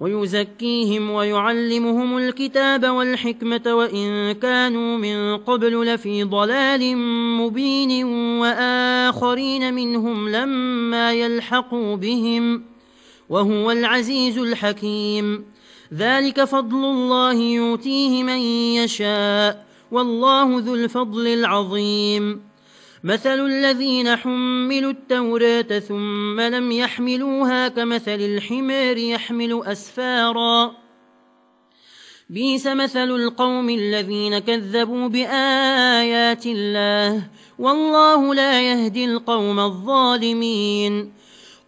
ويزكيهم ويعلمهم الكتاب والحكمة وإن كانوا من قبل لفي ضلال مبين وآخرين منهم لما يلحقوا بهم وهو العزيز الحكيم. ذلك فضل الله يوتيه من يشاء والله ذو الفضل العظيم. مثل الذين حملوا التوراة ثم لم يحملوها كمثل الحمار يحمل أسفارا. بيس مثل القوم الذين كذبوا بآيات الله والله لا يهدي القوم الظالمين.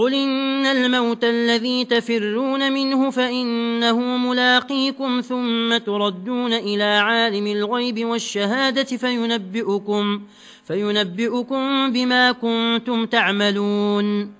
قل إن الموت الذي تفرون منه فإنه ملاقيكم ثم تردون إلى عالم الغيب والشهادة فينبئكم, فينبئكم بما كنتم تعملون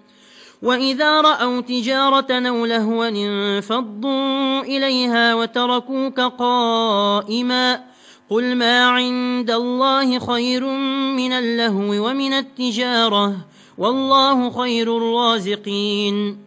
وإذا رأوا تجارة أو لهوا انفضوا إليها وتركوك قائما قل ما عند الله خير من اللهو ومن التجارة والله خير الرازقين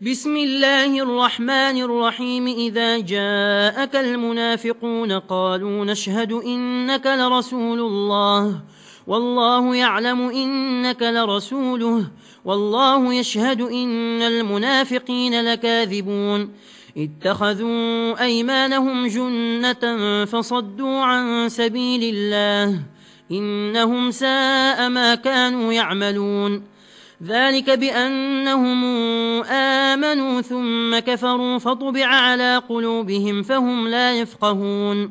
بسم الله الرحمن الرحيم إذا جاءك المنافقون قالوا نشهد إنك لرسول الله والله يعلم إنك لرسوله والله يشهد إن المنافقين لكاذبون. اتخذوا أيمانهم جنة فصدوا عن سبيل الله إنهم ساء ما كانوا يعملون. ذلك بأنهم آمنوا ثم كفروا فطبع على قلوبهم فهم لا يفقهون.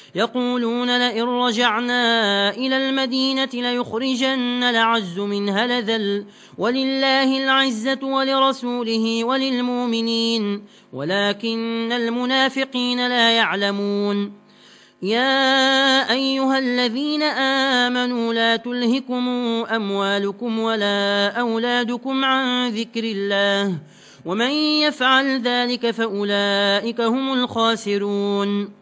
يقولون لئن رجعنا إلى المدينة ليخرجن العز منها لذل ولله العزة ولرسوله وللمؤمنين ولكن المنافقين لا يعلمون يا أيها الذين آمنوا لا تلهكم أموالكم ولا أولادكم عن ذكر الله ومن يفعل ذلك فأولئك هم الخاسرون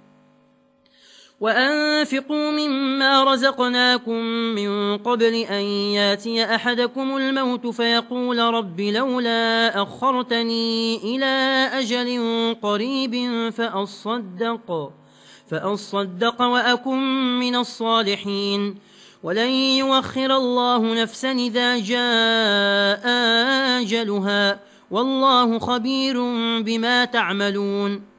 وأنفقوا مما رزقناكم من قبل أن ياتي أحدكم الموت فيقول رب لولا أخرتني إلى أجل قريب فأصدق, فأصدق وأكن من الصالحين. ولن يوخر الله نفسا إذا جاء آجلها. والله خبير بما تعملون.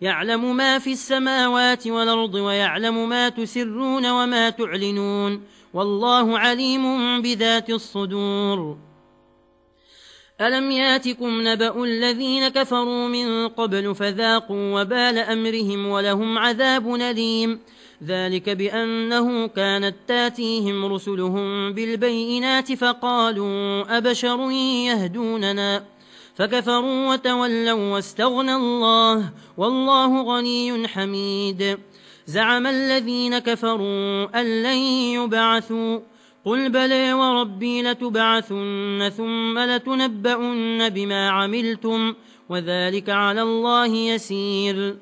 يعلم ما في السماوات والأرض ويعلم ما تسرون وما تعلنون والله عليم بذات الصدور. ألم ياتكم نبأ الذين كفروا من قبل فذاقوا وبال أمرهم ولهم عذاب نليم ذلك بأنه كانت تاتيهم رسلهم بالبينات فقالوا أبشر يهدوننا. فكفروا وتولوا واستغنى الله والله غني حميد. زعم الذين كفروا أن لن يبعثوا. قل بلي وربي لتبعثن ثم لتنبؤن بما عملتم وذلك على الله يسير.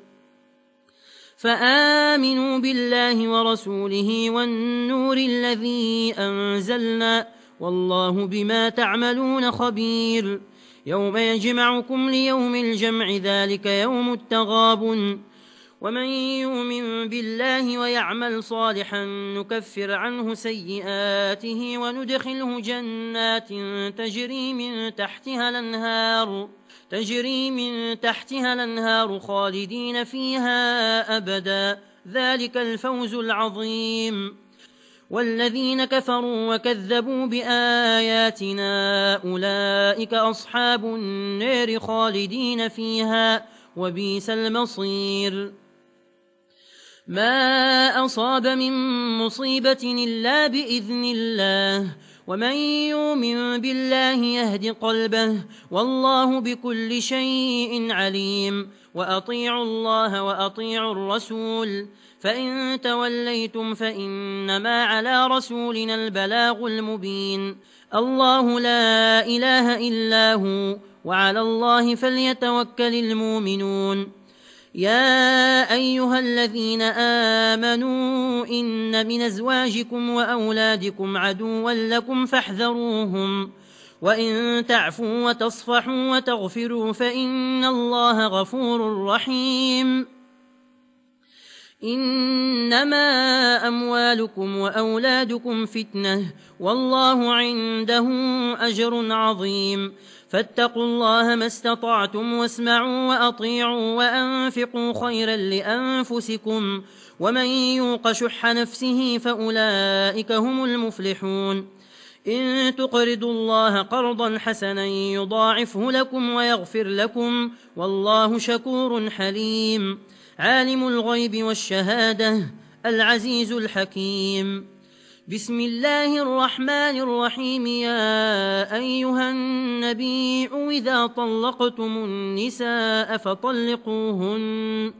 فآمنوا بالله ورسوله والنور الذي أنزلنا والله بما تعملون خبير. يوم يجمعكم ليوم الجمع ذلك يوم التغاب ومن يؤمن بالله ويعمل صالحا نكفر عنه سيئاته وندخله جنات تجري من تحتها الأنهار تجري من تحتها الأنهار خالدين فيها أبدا. ذلك الفوز العظيم. والذين كفروا وكذبوا بآياتنا أولئك أصحاب النار خالدين فيها وبيس المصير. ما أصاب من مصيبة إلا بإذن الله ومن يؤمن بالله يهد قلبه والله بكل شيء عليم. وأطيعوا الله وأطيعوا الرسول. فإن توليتم فإنما على رسولنا البلاغ المبين الله لا إله إلا هو وعلى الله فليتوكل المؤمنون يا أيها الذين آمنوا إن من أزواجكم وأولادكم عدوا لكم فاحذروهم وإن تعفوا وتصفحوا وتغفروا فإن الله غفور رحيم إنما أموالكم وأولادكم فتنة والله عنده أجر عظيم. فاتقوا الله ما استطعتم واسمعوا وأطيعوا وأنفقوا خيرا لأنفسكم ومن يوق شح نفسه فأولئك هم المفلحون. إن تقردوا الله قرضا حسنا يضاعفه لكم ويغفر لكم والله شكور حليم. عالم الغيب والشهادة العزيز الحكيم. بسم الله الرحمن الرحيم. يا أيها النبي إذا طلقتم النساء فطلقوهن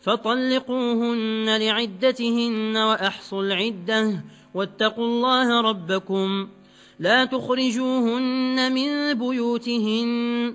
فطلقوهن لعدتهن وأحصوا العدة واتقوا الله ربكم. لا تخرجوهن من بيوتهن.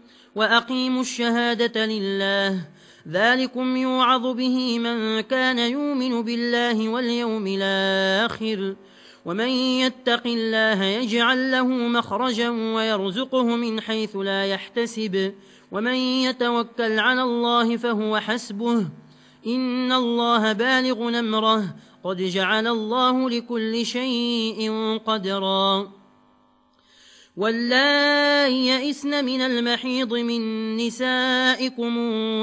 وأقيموا الشهادة لله ذلكم يوعظ به من كان يؤمن بالله واليوم الآخر ومن يتق الله يجعل له مخرجا ويرزقه من حيث لا يحتسب ومن يتوكل على الله فهو حسبه إن الله بالغ نمره قد جعل الله لكل شيء قدرا والله يئسن من المحيض من نسائكم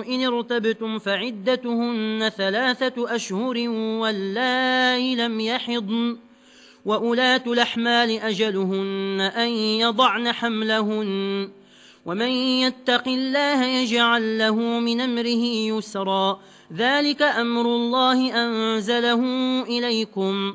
إن ارتبتم فعدتهن ثلاثة أشهر والله لم يحضن وأولاة الأحمال أجلهن أن يضعن حملهن ومن يتق الله يجعل له من أمره يسرا ذلك أمر الله أنزله إليكم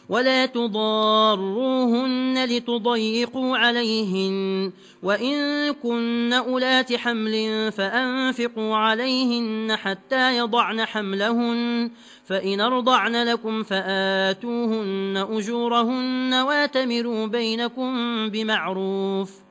ولا تضاروهن لتضيقوا عليهن وإن كن أولات حمل فأنفقوا عليهن حتى يضعن حملهن فإن ارضعن لكم فآتوهن أجورهن واتمروا بينكم بمعروف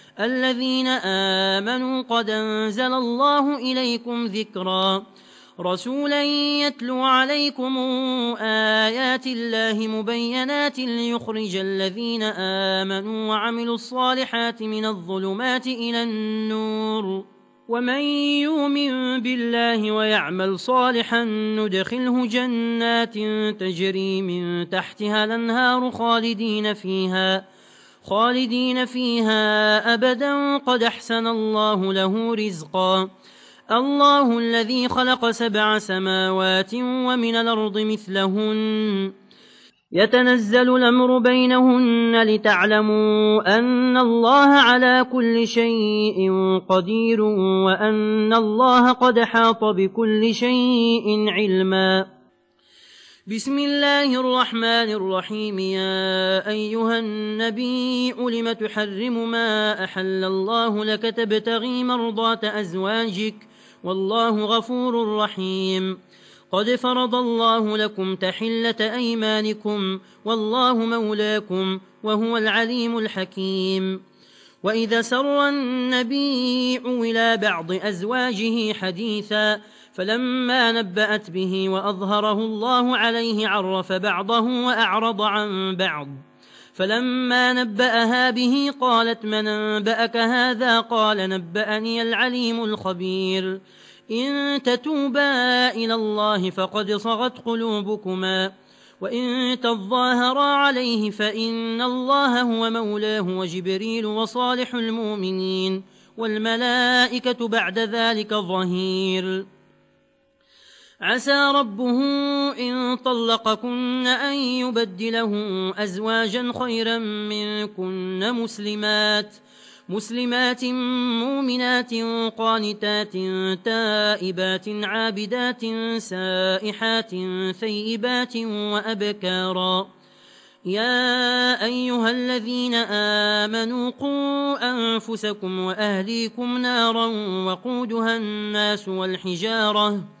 الذين آمنوا قد أنزل الله إليكم ذكرا. رسولا يتلو عليكم آيات الله مبينات ليخرج الذين آمنوا وعملوا الصالحات من الظلمات إلى النور. ومن يؤمن بالله ويعمل صالحا ندخله جنات تجري من تحتها لنهار خالدين فيها. خالدين فيها أبدا قد أحسن الله له رزقا. الله الذي خلق سبع سماوات ومن الأرض مثلهن يتنزل الأمر بينهن لتعلموا أن الله على كل شيء قدير وأن الله قد حاط بكل شيء علما. بسم الله الرحمن الرحيم. يا أيها النبي لم تحرم ما أحل الله لك تبتغي مرضاة أزواجك؟ والله غفور رحيم. قد فرض الله لكم تحلة أيمانكم والله مولاكم وهو العليم الحكيم. وإذا سر النبي إلى بعض أزواجه حديثا فلما نبأت به وأظهره الله عليه عرف بعضه وأعرض عن بعض. فلما نبأها به قالت من أنبأك هذا؟ قال نبأني العليم الخبير. إن تتوبا إلى الله فقد صغت قلوبكما. وإن تظاهرا عليه فإن الله هو مولاه وجبريل وصالح المؤمنين. والملائكة بعد ذلك ظهير. عسى ربه إن طلقكن أن يبدله أزواجا خيرا منكن مسلمات مسلمات مؤمنات قانتات تائبات عابدات سائحات ثيبات وأبكارا. يا أيها الذين آمنوا قوا أنفسكم وأهليكم نارا وقودها الناس والحجارة.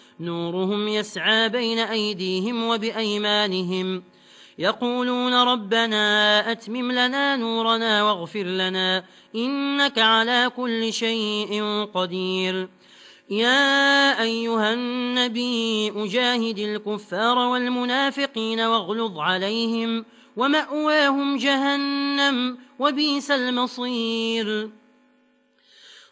نورهم يسعى بين أيديهم وبأيمانهم. يقولون ربنا أتمم لنا نورنا واغفر لنا إنك على كل شيء قدير. يا أيها النبي أجاهد الكفار والمنافقين واغلظ عليهم ومأواهم جهنم وبيس المصير.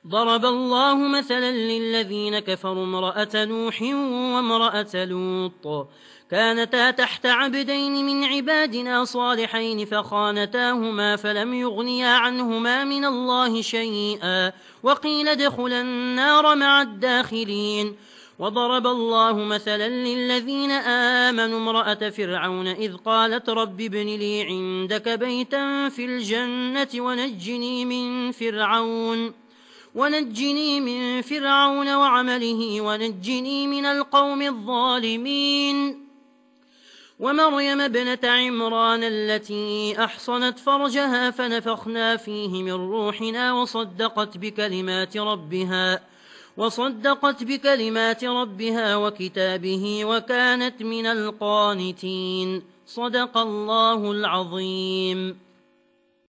ضرب الله مثلا للذين كفروا امرأة نوح وامرأة لوط. كانتا تحت عبدين من عبادنا صالحين فخانتاهما فلم يغنيا عنهما من الله شيئا. وقيل دخل النار مع الداخلين. وضرب الله مثلا للذين آمنوا امرأة فرعون إذ قالت رب ابن لي عندك بيتا في الجنة ونجني من فرعون. ونجني من فرعون وعمله ونجني من القوم الظالمين. ومريم ابنة عمران التي أحصنت فرجها فنفخنا فيه من روحنا وصدقت بكلمات ربها وصدقت بكلمات ربها وكتابه وكانت من القانتين. صدق الله العظيم.